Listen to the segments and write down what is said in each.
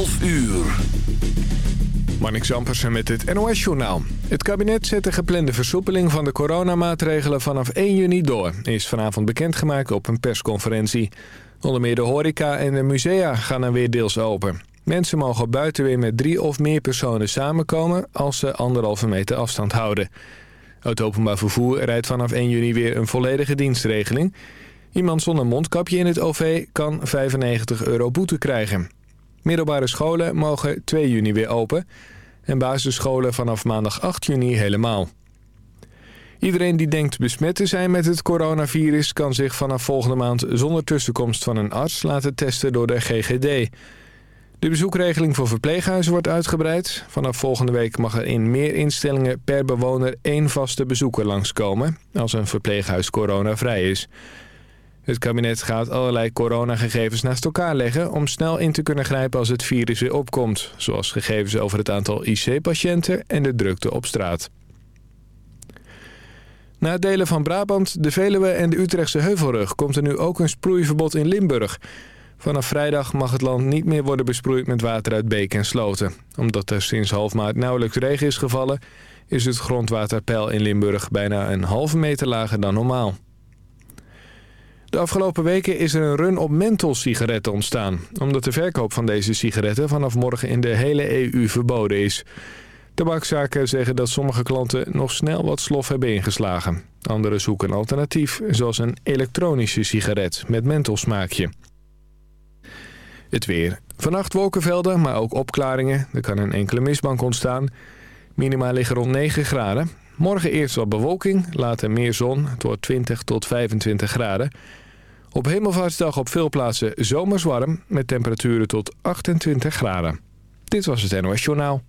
12 uur. Marnik Zampersen met het NOS-journaal. Het kabinet zet de geplande versoepeling van de coronamaatregelen vanaf 1 juni door... is vanavond bekendgemaakt op een persconferentie. Onder meer de horeca en de musea gaan dan weer deels open. Mensen mogen buiten weer met drie of meer personen samenkomen... als ze anderhalve meter afstand houden. Het openbaar vervoer rijdt vanaf 1 juni weer een volledige dienstregeling. Iemand zonder mondkapje in het OV kan 95 euro boete krijgen. Middelbare scholen mogen 2 juni weer open... en basisscholen vanaf maandag 8 juni helemaal. Iedereen die denkt besmet te zijn met het coronavirus... kan zich vanaf volgende maand zonder tussenkomst van een arts laten testen door de GGD. De bezoekregeling voor verpleeghuizen wordt uitgebreid. Vanaf volgende week mag er in meer instellingen per bewoner één vaste bezoeker langskomen... als een verpleeghuis coronavrij is... Het kabinet gaat allerlei coronagegevens naast elkaar leggen... om snel in te kunnen grijpen als het virus weer opkomt. Zoals gegevens over het aantal IC-patiënten en de drukte op straat. Na het delen van Brabant, de Veluwe en de Utrechtse Heuvelrug... komt er nu ook een sproeiverbod in Limburg. Vanaf vrijdag mag het land niet meer worden besproeid met water uit beken en sloten. Omdat er sinds half maart nauwelijks regen is gevallen... is het grondwaterpeil in Limburg bijna een halve meter lager dan normaal. De afgelopen weken is er een run op menthol-sigaretten ontstaan... omdat de verkoop van deze sigaretten vanaf morgen in de hele EU verboden is. Tabakzaken zeggen dat sommige klanten nog snel wat slof hebben ingeslagen. Anderen zoeken een alternatief, zoals een elektronische sigaret met mentholsmaakje. Het weer. Vannacht wolkenvelden, maar ook opklaringen. Er kan een enkele mistbank ontstaan. Minima liggen rond 9 graden. Morgen eerst wat bewolking, later meer zon. Het wordt 20 tot 25 graden. Op Hemelvaartsdag op veel plaatsen zomers warm... met temperaturen tot 28 graden. Dit was het NOS Journaal.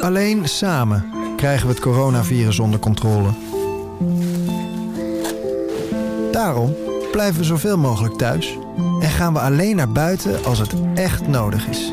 Alleen samen krijgen we het coronavirus onder controle. Daarom blijven we zoveel mogelijk thuis... en gaan we alleen naar buiten als het echt nodig is...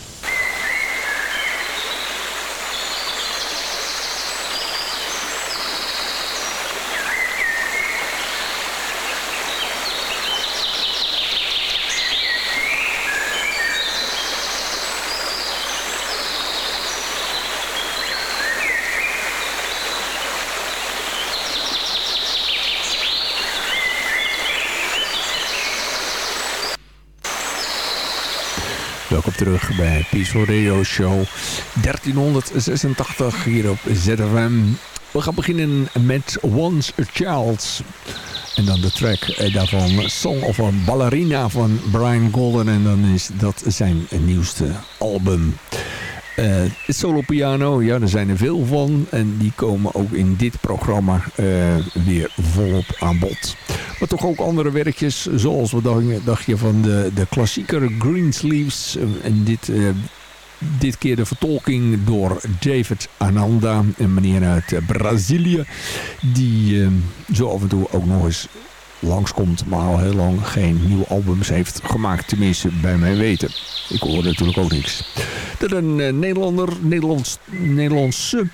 Terug bij Peaceful Radio Show 1386 hier op ZFM. We gaan beginnen met Once a Child. En dan de track eh, daarvan Song of a Ballerina van Brian Golden. En dan is dat zijn nieuwste album. Uh, solo piano, ja, er zijn er veel van. En die komen ook in dit programma uh, weer volop aan bod. Maar toch ook andere werkjes, zoals wat dacht je van de, de klassieker Greensleeves. En dit, dit keer de vertolking door David Ananda, een meneer uit Brazilië. Die zo af en toe ook nog eens langskomt, maar al heel lang geen nieuwe albums heeft gemaakt. Tenminste, bij mijn weten. Ik hoor natuurlijk ook niks. Een uh, Nederlander, Nederlands, Nederlandse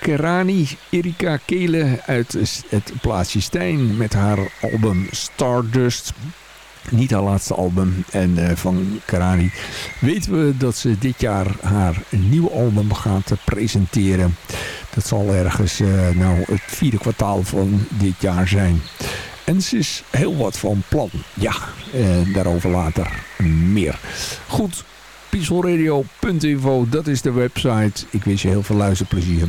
Kerani, Erika Kele uit het plaatsje Stijn met haar album Stardust. Niet haar laatste album. En uh, van Karani weten we dat ze dit jaar haar nieuwe album gaat presenteren. Dat zal ergens uh, nou het vierde kwartaal van dit jaar zijn. En ze is heel wat van plan. Ja, eh, daarover later meer. Goed, peacefulradio.info, dat is de website. Ik wens je heel veel luisterplezier.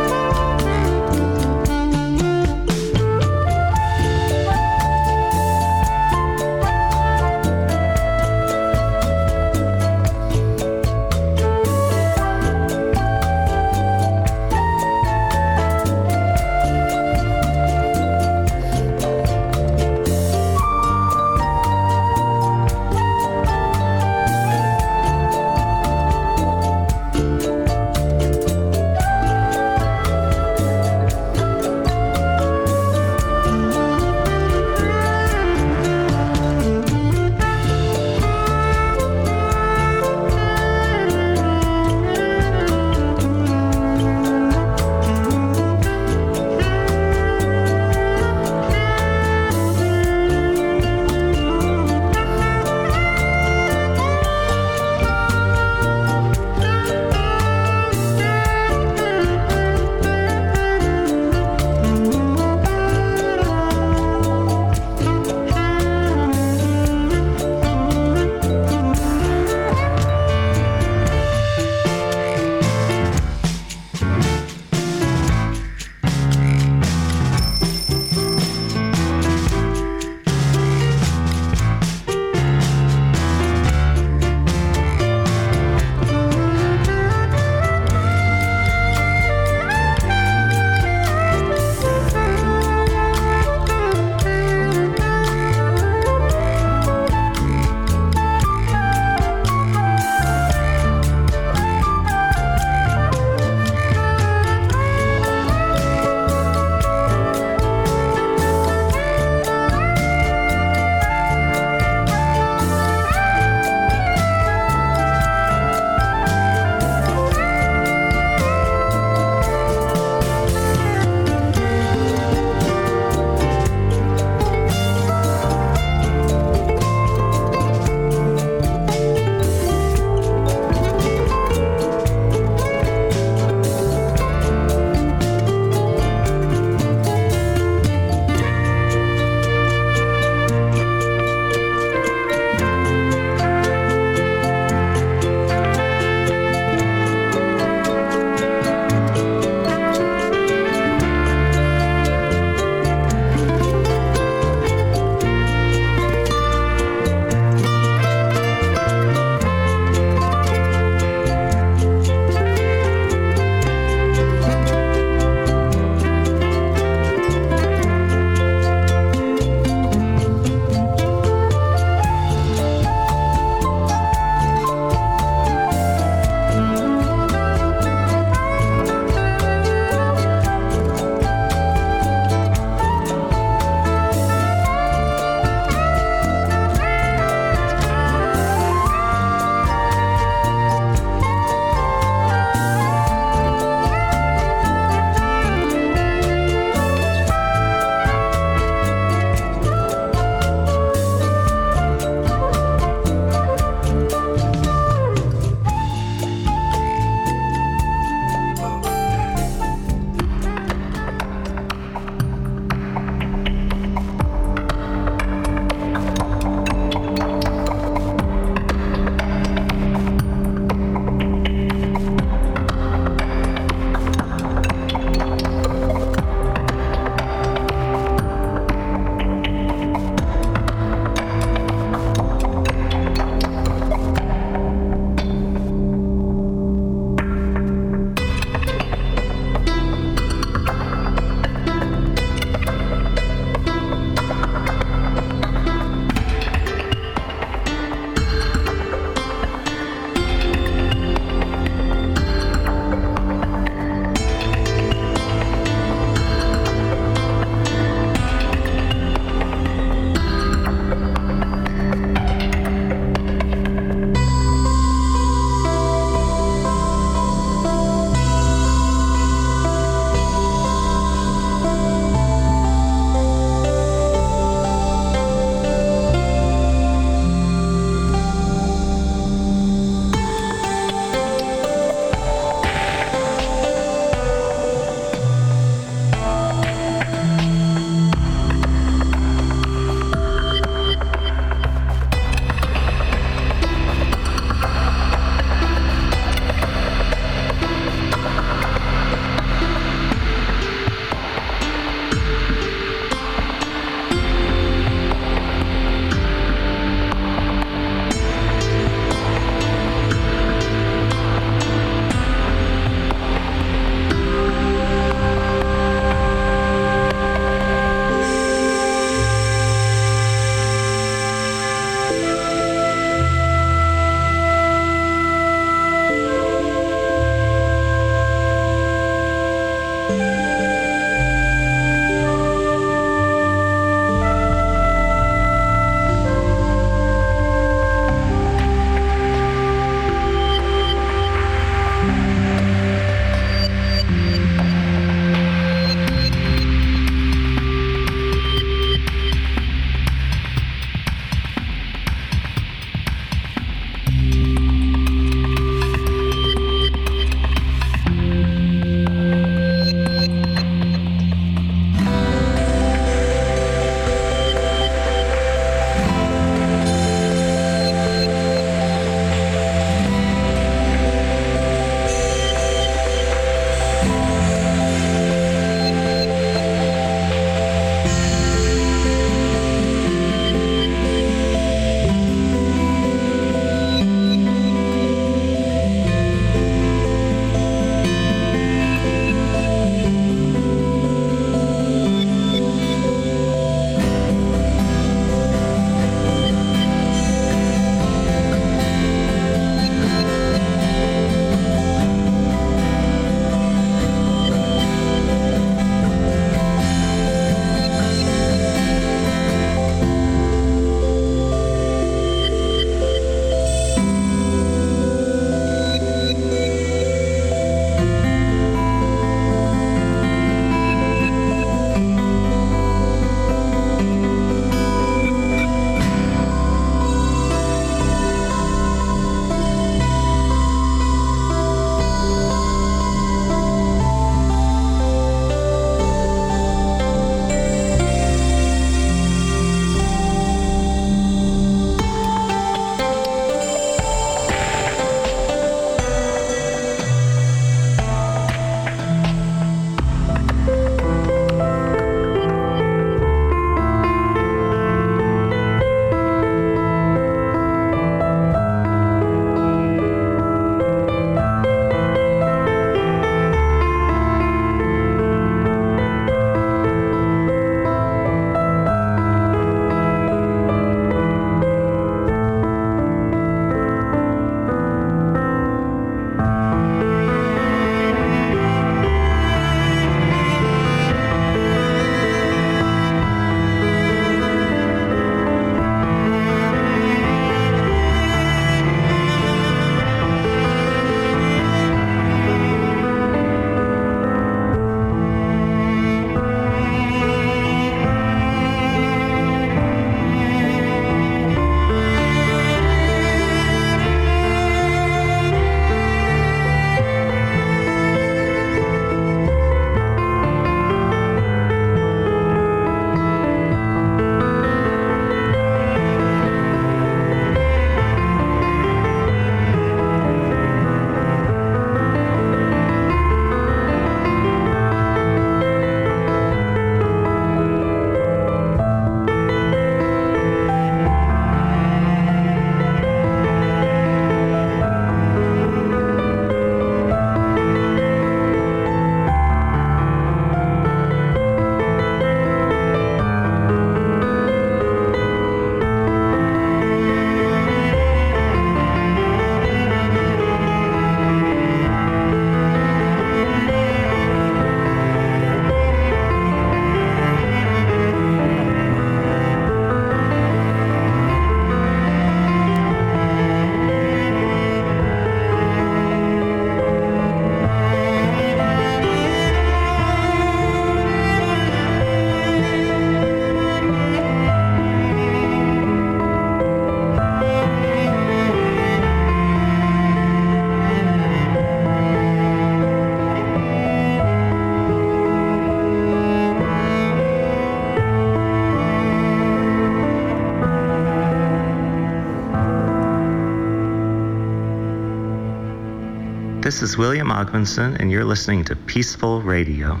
This is William Ogmanson, and you're listening to Peaceful Radio.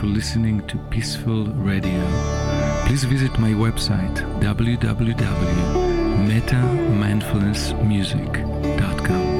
For listening to Peaceful Radio. Please visit my website www.metamindfulnessmusic.com.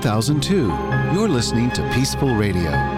2002. You're listening to Peaceful Radio.